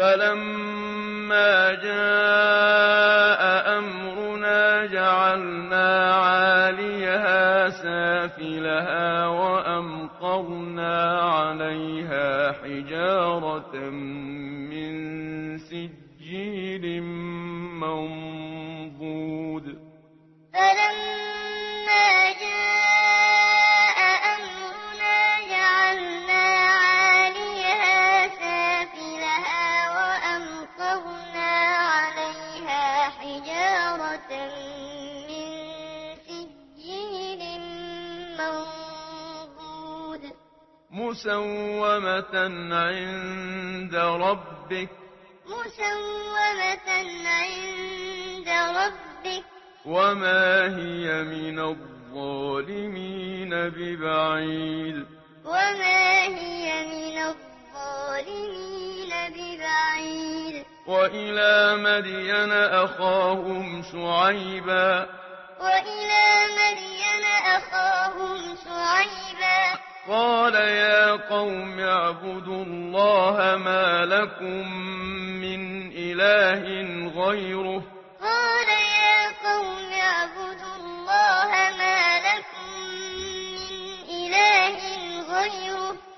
فلما جاء أمرنا جعلنا عاليها سافلها وأمطرنا عليها حجارة من سجيل منضود فلما مسومة عند ربك مسومة عند ربك وما هي من الظالمين ببعيد وما هي من الظالمين ببعيد وإلى مدين أخاهم شعيبا وإلى مدين أخاهم شعيبا قال يا قوم اعبدوا الله ما لكم من إله غيره.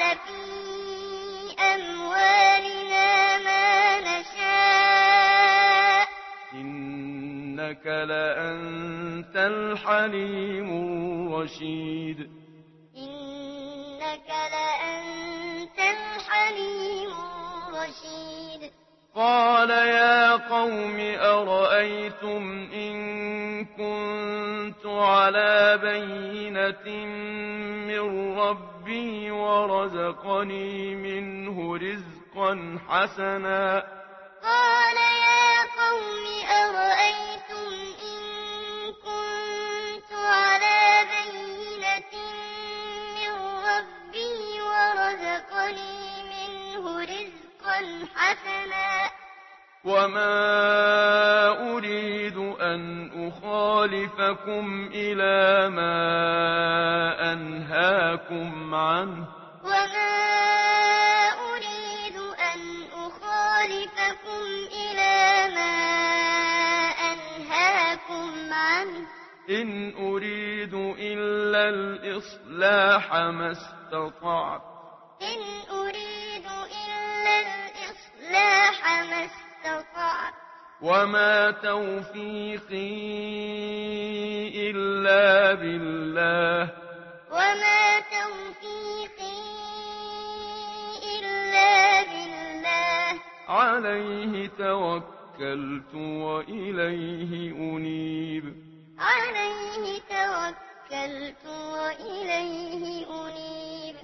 نجعل في أموالنا ما نشاء. إنك لأنت الحليم الرشيد. إنك لأنت الحليم الرشيد. قال يا قوم أرأيتم إن كنت على بينة من ربي ربي ورزقني منه رزقا حسنا. قال يا قوم أرأيتم إن كنت على بينة من ربي ورزقني منه رزقا حسنا. وما يُخَالِفَكُمْ إلى ما أنهاكم عنه وما أريد أن أخالفكم إلى ما أنهاكم عنه إن أريد إلا الإصلاح ما استطعت إن أريد إلا الإصلاح ما استطعت وما توفيقي عليه توكلت وإليه أنيب عليه توكلت وإليه أنيب